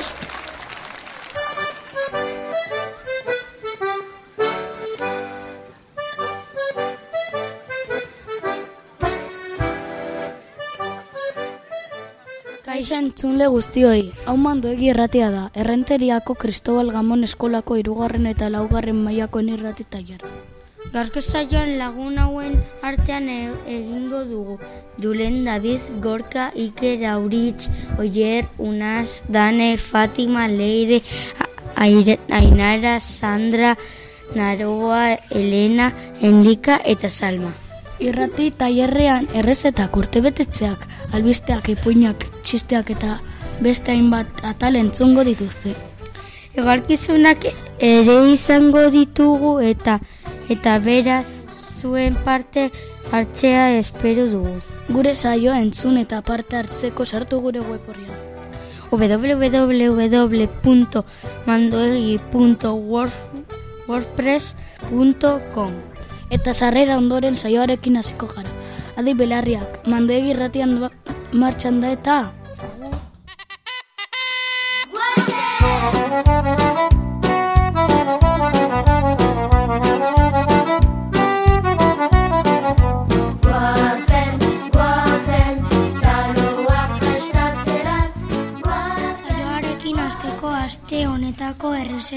prest! Kaixo entzunle guztioi, hau mandoegi erratea da, errenteriako Kristobal Gamon eskolako irugarren eta laugarren mailako irrati tailer. Gaurko saioan lagun hauen artean e- egingo dugu. Julen, David, Gorka, Iker, Auritz, Oyer, Unas, Daner, Fatima, Leire, Aire- Ainara, Sandra, Naroa, Elena, Endika eta Salma. Irrati tailerrean errezetak urtebetetzeak, albisteak, ipuinak, txisteak eta beste hainbat atal entzungo dituzte. Egarkizunak ere izango ditugu eta eta beraz zuen parte hartzea espero dugu. Gure saioa entzun eta parte hartzeko sartu gure web horrian. www.mandoegi.wordpress.com Eta sarrera ondoren saioarekin hasiko gara. Adi belarriak, mandoegi irratian ba- martxan da eta...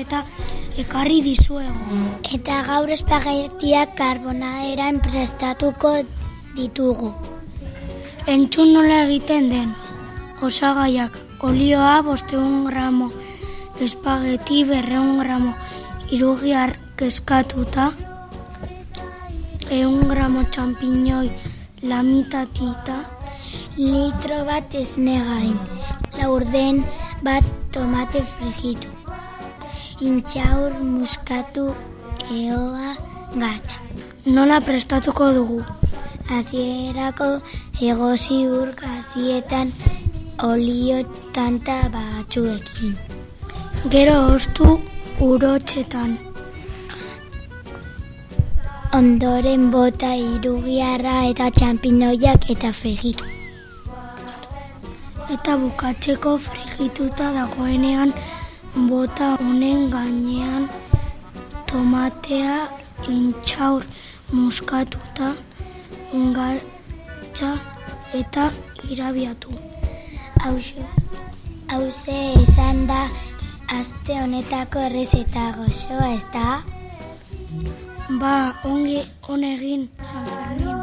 errezeta ekarri dizuegu. Eta gaur espagetiak karbonaderan prestatuko ditugu. Entzun nola egiten den. Osagaiak, olioa bosteun gramo, espageti berreun gramo, irugiar keskatuta, eun gramo txampiñoi lamitatita, litro bat esnegain, laurden bat tomate frigitu, intxaur muskatu eoa gatza. Nola prestatuko dugu? Hasierako egosi ur gazietan olio tanta batzuekin. Gero ostu urotxetan. Ondoren bota irugiarra eta txampinoiak eta frigitu. Eta bukatzeko frigituta dagoenean bota honen gainean tomatea intxaur muskatuta gatza eta irabiatu. Hauxe, hauze izan da aste honetako errezeta gozoa, ez da? Ba, ongi onegin San Fermin.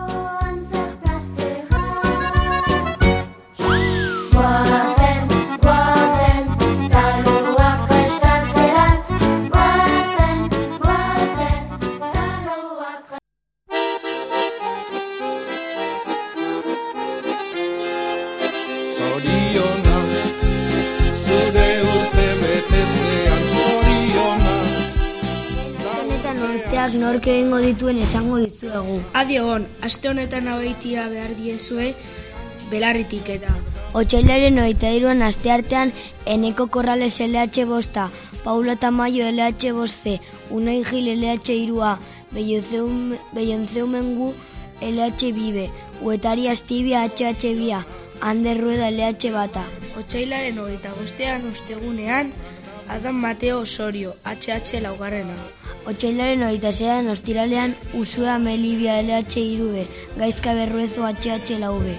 Urteak nork egingo dituen esango dizuegu. Adi egon, aste honetan abeitia behar diezue belarritik eta. Otsailaren hogeita iruan aste artean Eneko Korrales LH bosta, Paula Tamayo LH boste, Unai Gil LH irua, Beionzeu Mengu LH bibe, Uetari Astibia HH bia, Ander Rueda LH bata. Otsailaren hogeita bostean ustegunean, Adam Mateo Osorio, HH laugarrena. Otsailaren hogeita zean ostiralean Usua Melibia LH irube, Gaizka Berruezo HH laube.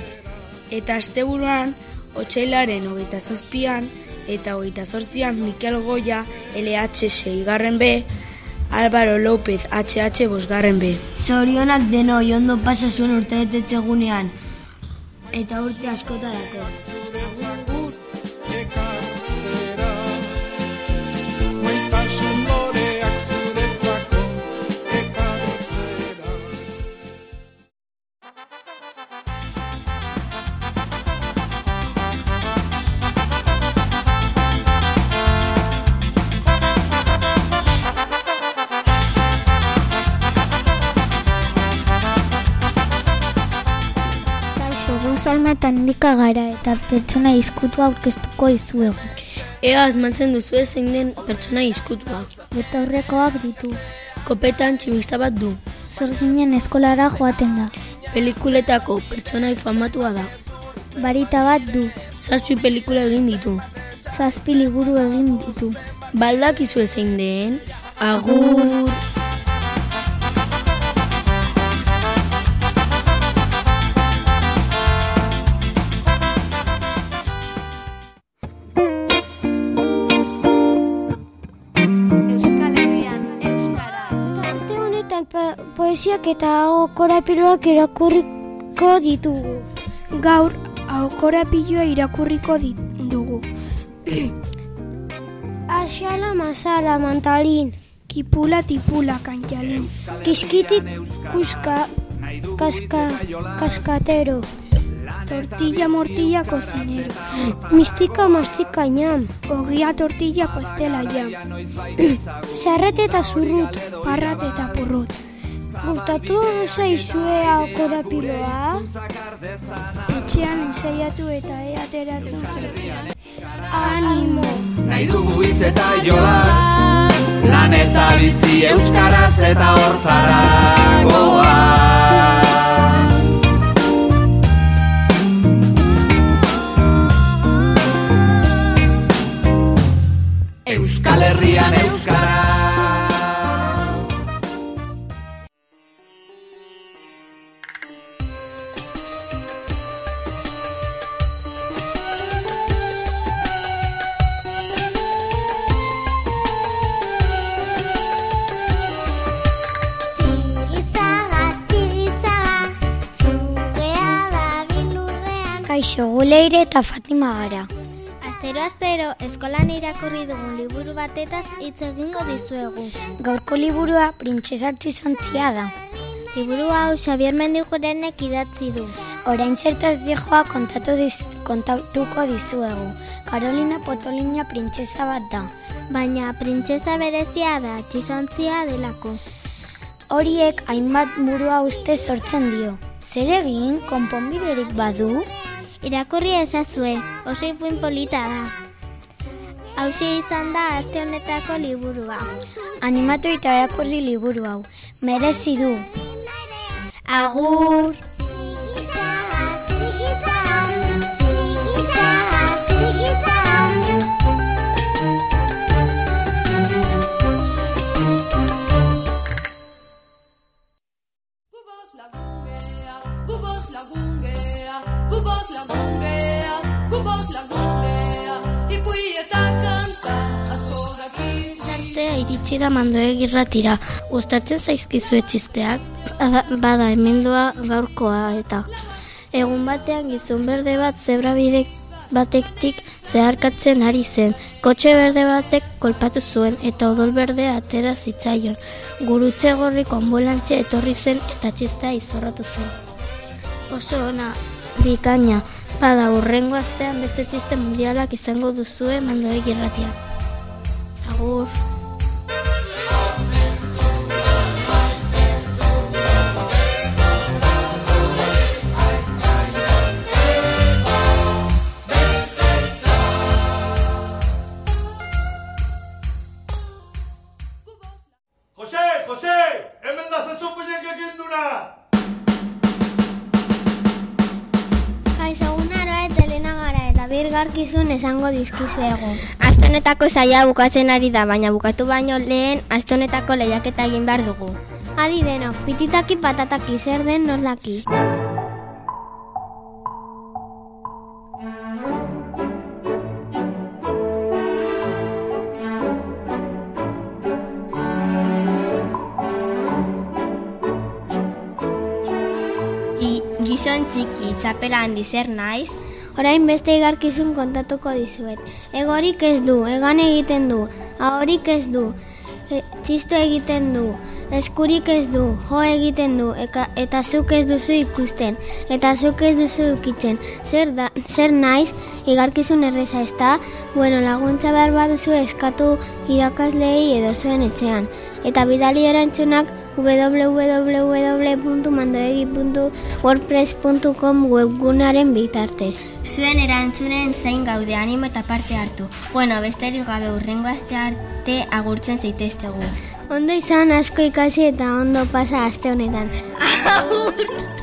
Eta asteburuan, otsailaren hogeita zazpian, eta hogeita sortzian Mikel Goya LH seigarren B, Álvaro López HH bosgarren B. Zorionak denoi ondo pasa zuen urte gunean. Eta urte askotarako. Salma eta handika gara eta pertsona izkutua aurkeztuko izuegu. Ea asmatzen duzu zein den pertsona izkutua. Betaurrekoak ditu. Kopetan tximista bat du. Zer ginen eskolara joaten da. Pelikuletako pertsona famatua da. Barita bat du. Zazpi pelikula egin ditu. zazpi liburu egin ditu. Baldakizu zein den? Agur! Poesiak eta korapiloak irakurriko ditugu. Gaur, aukorapiloa irakurriko dugu. Axala masala mantalin, Kipula tipula kantxalin. kiskitik kuska, kaska, kaskatero, Tortilla mortilla cocinero. mistika mastika ñam, Ogia tortilla pastela jam. sarret eta zurrut, Parrat eta porrot. Gustatu zaizue korapiloa? Etxean ensaiatu eta eateratzen zen. Animo! Nahi dugu hitz eta jolas Lan eta bizi euskaraz eta hortara Kaixo, guleire eta Fatima gara. Astero astero eskolan irakurri dugun liburu batetaz hitz egingo dizuegu. Gaurko liburua printzesartu izan da. Liburu hau Xavier Mendigurenek idatzi du. Orain zertaz dijoa kontatu diz, kontatuko dizuegu. Carolina Potolina printzesa bat da. Baina printzesa berezia da, txizontzia delako. Horiek hainbat burua uste sortzen dio. Zer egin, konponbiderik badu? Irakurri ezazue, oso ipuin polita da. Hauxe izan da aste honetako liburua. Animatu eta irakurri liburu hau. Merezi du. Agur! Gubos lagungea, gubos lagungea, ipui eta kanta, asko dakiz. Artea iritsi da mandoek irratira. Gustatzen zaizkizu txisteak? Bada, hemendoa gaurkoa eta. Egun batean gizon berde bat zebra bide batektik zeharkatzen ari zen. Kotxe berde batek kolpatu zuen eta odol berdea atera zitzaion. Gurutze gorriko ambulantzia etorri zen eta txistea izorratu zen. Oso ona, bikaina, bada urrengo astean beste txiste mundialak izango duzue mandoek irratia. Agur. Birgarkizun esango dizkizuegu. Astonetako saia bukatzen ari da, baina bukatu baino lehen astonetako lehiaketa egin behar dugu. Adi denok, pititaki patataki zer den nolaki. Gi- Gizon txiki, txapela handi zer naiz? Orain beste igarkizun kontatuko dizuet. Egorik ez du, egan egiten du, ahorik ez du, e, txisto egiten du, eskurik ez du, jo egiten du, eka, eta zuk ez duzu ikusten, eta zuk ez duzu ukitzen. Zer, da, zer naiz, igarkizun erreza ez da, bueno, laguntza behar baduzu eskatu irakasleei edo zuen etxean. Eta bidali erantzunak www.mandoegi.wordpress.com webgunaren bitartez. Zuen erantzunen zain gaude animo eta parte hartu. Bueno, besterik gabe urrengo aste arte agurtzen zaiteztegu. Ondo izan asko ikasi eta ondo pasa aste honetan.